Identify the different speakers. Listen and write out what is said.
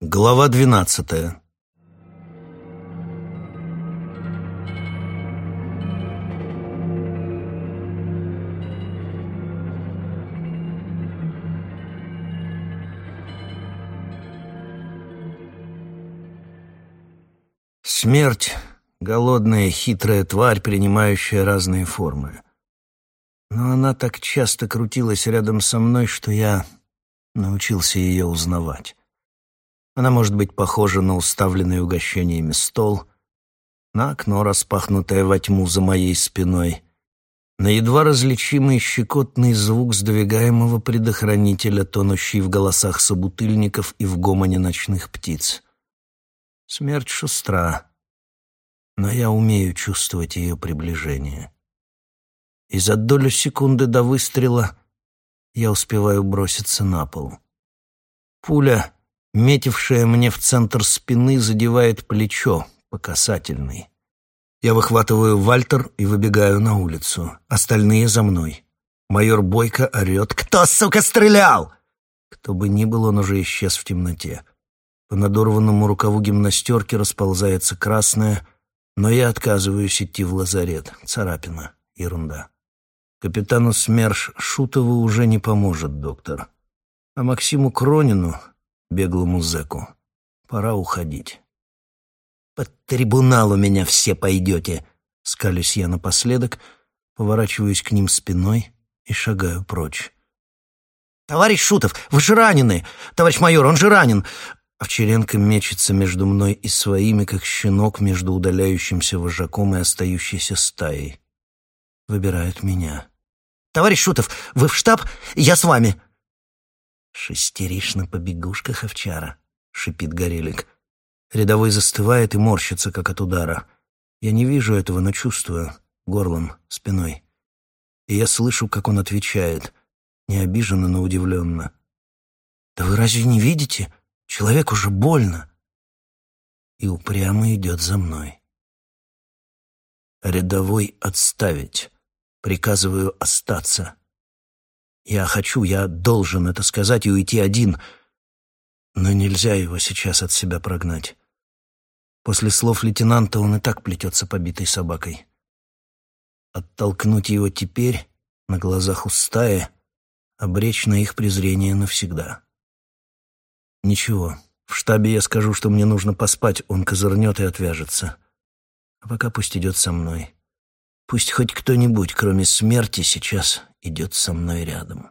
Speaker 1: Глава двенадцатая Смерть — голодная, хитрая тварь, принимающая разные формы. Но она так часто крутилась рядом со мной, что я научился ее узнавать. Она может быть похожа на уставленный угощениями стол, на окно, распахнутое во тьму за моей спиной, на едва различимый щекотный звук сдвигаемого предохранителя, тонущий в голосах собутыльников и в гомоне ночных птиц. Смерть шустра, но я умею чувствовать ее приближение. И за долю секунды до выстрела я успеваю броситься на пол. Пуля метившая мне в центр спины, задевает плечо по касательной. Я выхватываю Вальтер и выбегаю на улицу. Остальные за мной. Майор Бойко орет «Кто, сука, стрелял?» Кто бы ни был, он уже исчез в темноте. По надорванному рукаву гимнастерки расползается красное, но я отказываюсь идти в лазарет. Царапина. Ерунда. Капитану СМЕРШ Шутову уже не поможет доктор. А Максиму Кронину беглому зэку. Пора уходить. «Под трибунал у меня все пойдете!» Скалюсь я напоследок, поворачиваюсь к ним спиной и шагаю прочь. «Товарищ Шутов, вы же ранены! Товарищ майор, он же ранен!» Овчаренко мечется между мной и своими, как щенок между удаляющимся вожаком и остающейся стаей. Выбирает меня. «Товарищ Шутов, вы в штаб? Я с вами!» «Шестеришь на побегушках, овчара», — шипит Горелик. Рядовой застывает и морщится, как от удара. Я не вижу этого, но чувствую. Горлом, спиной. И я слышу, как он отвечает. Не обиженно, но удивленно. «Да вы разве не видите? Человеку же больно!» И упрямо идет за мной. Рядовой отставить. Приказываю остаться. Я хочу, я должен это сказать и уйти один, но нельзя его сейчас от себя прогнать. После слов лейтенанта он и так плетется побитой собакой. Оттолкнуть его теперь, на глазах у стаи, обречь на их презрение навсегда. Ничего, в штабе я скажу, что мне нужно поспать, он козырнет и отвяжется. А пока пусть идет со мной. Пусть хоть кто-нибудь, кроме смерти, сейчас идет со мной рядом.